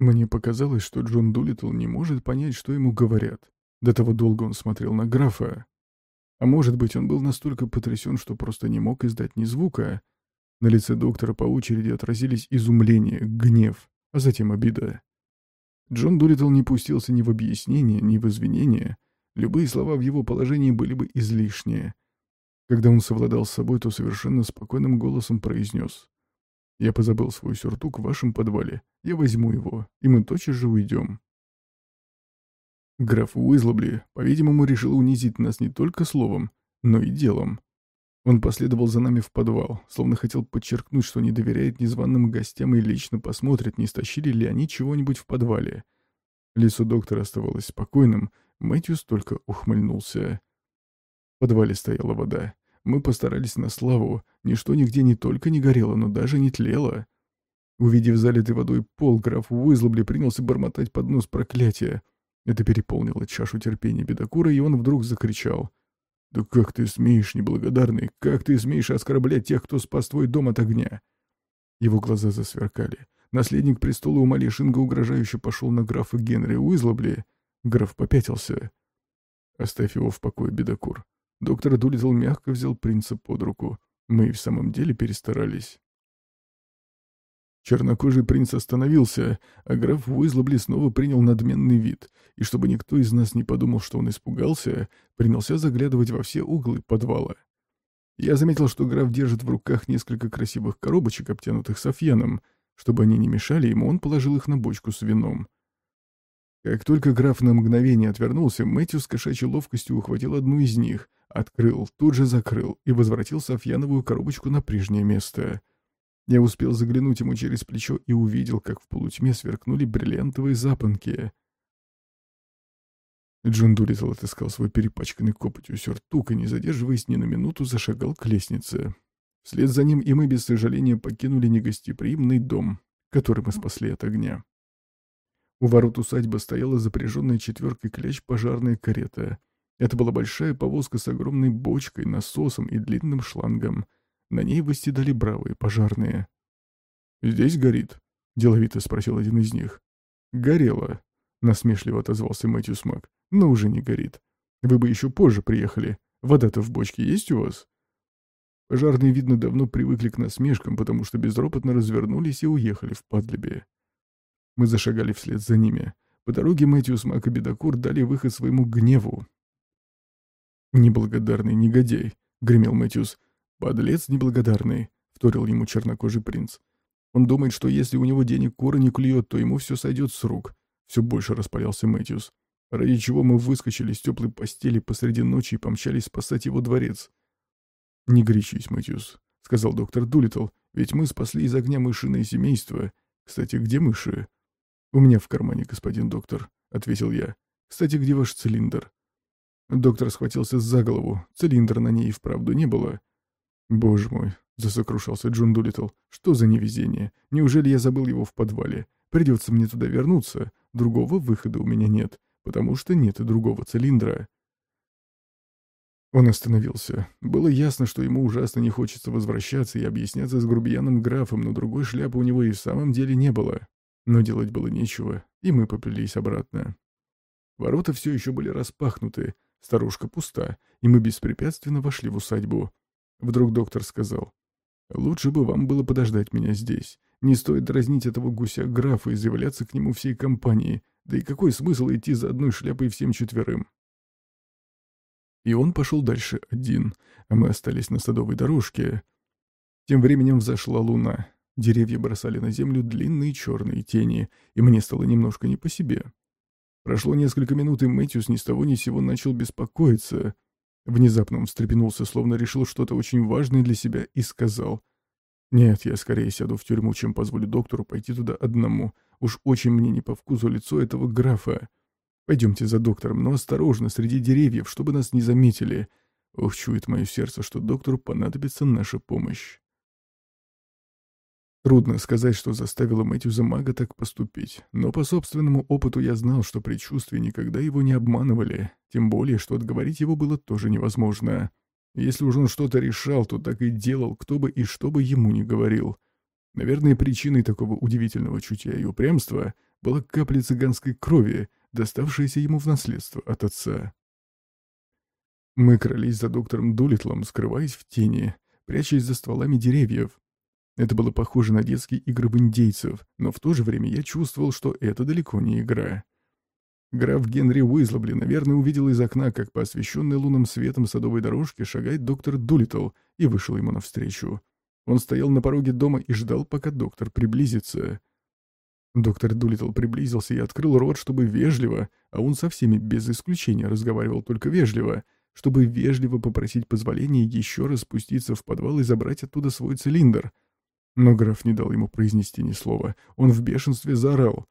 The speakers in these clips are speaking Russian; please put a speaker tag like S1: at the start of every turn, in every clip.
S1: Мне показалось, что Джон Дулиттл не может понять, что ему говорят. До того долго он смотрел на графа. А может быть, он был настолько потрясен, что просто не мог издать ни звука. На лице доктора по очереди отразились изумление, гнев, а затем обида. Джон Дулиттл не пустился ни в объяснение, ни в извинения. Любые слова в его положении были бы излишние. Когда он совладал с собой, то совершенно спокойным голосом произнес. «Я позабыл свой сюртук в вашем подвале. Я возьму его, и мы тотчас же уйдем». Граф Уизлобли, по-видимому, решил унизить нас не только словом, но и делом. Он последовал за нами в подвал, словно хотел подчеркнуть, что не доверяет незваным гостям и лично посмотрит, не стащили ли они чего-нибудь в подвале. Лицо доктора оставалось спокойным, Мэтьюс только ухмыльнулся. В подвале стояла вода. Мы постарались на славу, ничто нигде не только не горело, но даже не тлело. Увидев залитый водой пол, граф Уизлобли принялся бормотать под нос проклятия. Это переполнило чашу терпения бедокура, и он вдруг закричал. «Да как ты смеешь, неблагодарный, как ты смеешь оскорблять тех, кто спас твой дом от огня?» Его глаза засверкали. Наследник престола у Малишинга угрожающе пошел на графа Генри Уизлобли. Граф попятился. «Оставь его в покое, бедокур». Доктор Дулитл мягко взял принца под руку. Мы и в самом деле перестарались. Чернокожий принц остановился, а граф Уизлобли снова принял надменный вид, и чтобы никто из нас не подумал, что он испугался, принялся заглядывать во все углы подвала. Я заметил, что граф держит в руках несколько красивых коробочек, обтянутых софьяном. Чтобы они не мешали ему, он положил их на бочку с вином. Как только граф на мгновение отвернулся, Мэтью с кошачьей ловкостью ухватил одну из них, открыл, тут же закрыл и возвратил софьяновую коробочку на прежнее место. Я успел заглянуть ему через плечо и увидел, как в полутьме сверкнули бриллиантовые запонки. Джон Дулиттл отыскал свой перепачканный копотью сюртук и, не задерживаясь ни на минуту, зашагал к лестнице. Вслед за ним и мы без сожаления покинули негостеприимный дом, который мы спасли от огня. У ворот усадьбы стояла запряженная четверкой кляч пожарная карета. Это была большая повозка с огромной бочкой, насосом и длинным шлангом — на ней восседали бравые пожарные. «Здесь горит?» — деловито спросил один из них. «Горело», — насмешливо отозвался Мэтью Смак. «Но уже не горит. Вы бы еще позже приехали. Вода-то в бочке есть у вас?» Пожарные, видно, давно привыкли к насмешкам, потому что безропотно развернулись и уехали в Падлебе. Мы зашагали вслед за ними. По дороге Мэтью Смак и Бедокур дали выход своему гневу. «Неблагодарный негодяй», — гремел Мэтьюс. «Подлец неблагодарный», — вторил ему чернокожий принц. «Он думает, что если у него денег кура не клюет, то ему все сойдет с рук». Все больше распалялся Мэтьюс. Ради чего мы выскочили с теплой постели посреди ночи и помчались спасать его дворец. «Не горячись, Мэтьюс», — сказал доктор Дулиттл, «ведь мы спасли из огня мышиное семейство. Кстати, где мыши?» «У меня в кармане, господин доктор», — ответил я. «Кстати, где ваш цилиндр?» Доктор схватился за голову. Цилиндра на ней и вправду не было. «Боже мой!» — засокрушался Джон Дулиттл. «Что за невезение? Неужели я забыл его в подвале? Придется мне туда вернуться. Другого выхода у меня нет, потому что нет и другого цилиндра». Он остановился. Было ясно, что ему ужасно не хочется возвращаться и объясняться с грубияном графом, но другой шляпы у него и в самом деле не было. Но делать было нечего, и мы поплелись обратно. Ворота все еще были распахнуты, старушка пуста, и мы беспрепятственно вошли в усадьбу. Вдруг доктор сказал. «Лучше бы вам было подождать меня здесь. Не стоит дразнить этого гуся-графа и заявляться к нему всей компанией. Да и какой смысл идти за одной шляпой всем четверым?» И он пошел дальше один, а мы остались на садовой дорожке. Тем временем взошла луна. Деревья бросали на землю длинные черные тени, и мне стало немножко не по себе. Прошло несколько минут, и Мэтьюс ни с того ни сего начал беспокоиться — Внезапно он встрепенулся, словно решил что-то очень важное для себя, и сказал. «Нет, я скорее сяду в тюрьму, чем позволю доктору пойти туда одному. Уж очень мне не по вкусу лицо этого графа. Пойдемте за доктором, но осторожно, среди деревьев, чтобы нас не заметили. Ох, чует мое сердце, что доктору понадобится наша помощь». Трудно сказать, что заставило Мэтью Мага так поступить, но по собственному опыту я знал, что предчувствия никогда его не обманывали, тем более, что отговорить его было тоже невозможно. Если уж он что-то решал, то так и делал, кто бы и что бы ему ни говорил. Наверное, причиной такого удивительного чутья и упрямства была капля цыганской крови, доставшаяся ему в наследство от отца. Мы крались за доктором Дулитлом, скрываясь в тени, прячась за стволами деревьев. Это было похоже на детские игры в индейцев, но в то же время я чувствовал, что это далеко не игра. Граф Генри Уизлобли, наверное, увидел из окна, как по освещенной лунным светом садовой дорожке шагает доктор Дулитл, и вышел ему навстречу. Он стоял на пороге дома и ждал, пока доктор приблизится. Доктор Дулитл приблизился и открыл рот, чтобы вежливо, а он со всеми без исключения разговаривал только вежливо, чтобы вежливо попросить позволения еще раз спуститься в подвал и забрать оттуда свой цилиндр. Но граф не дал ему произнести ни слова. Он в бешенстве заорал.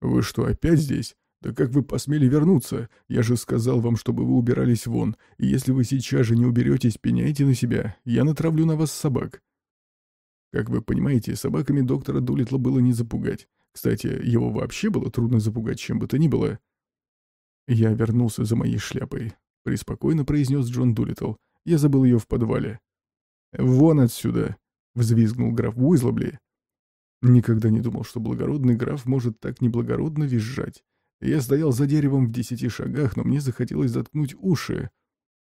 S1: «Вы что, опять здесь? «Да как вы посмели вернуться? Я же сказал вам, чтобы вы убирались вон, и если вы сейчас же не уберетесь, пеняйте на себя, я натравлю на вас собак». Как вы понимаете, собаками доктора Дулитла было не запугать. Кстати, его вообще было трудно запугать чем бы то ни было. «Я вернулся за моей шляпой», — преспокойно произнес Джон Дулитл. «Я забыл ее в подвале». «Вон отсюда!» — взвизгнул граф Уизлобли. Никогда не думал, что благородный граф может так неблагородно визжать. Я стоял за деревом в десяти шагах, но мне захотелось заткнуть уши.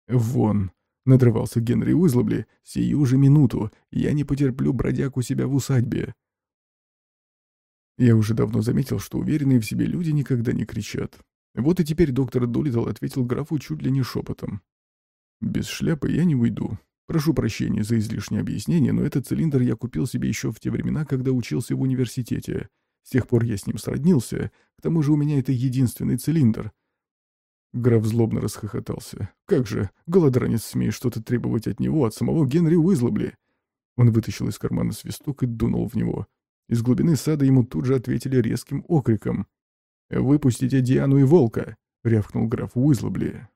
S1: «Вон!» — надрывался Генри Уизлобли. «Сию же минуту! Я не потерплю бродяг у себя в усадьбе!» Я уже давно заметил, что уверенные в себе люди никогда не кричат. Вот и теперь доктор Долитл ответил графу чуть ли не шепотом. «Без шляпы я не уйду. Прошу прощения за излишнее объяснение, но этот цилиндр я купил себе еще в те времена, когда учился в университете. С тех пор я с ним сроднился. К тому же у меня это единственный цилиндр. Граф злобно расхохотался. «Как же, голодранец смеет что-то требовать от него, от самого Генри Уизлобли!» Он вытащил из кармана свисток и дунул в него. Из глубины сада ему тут же ответили резким окриком. «Выпустите Диану и Волка!» — рявкнул граф Уизлобли.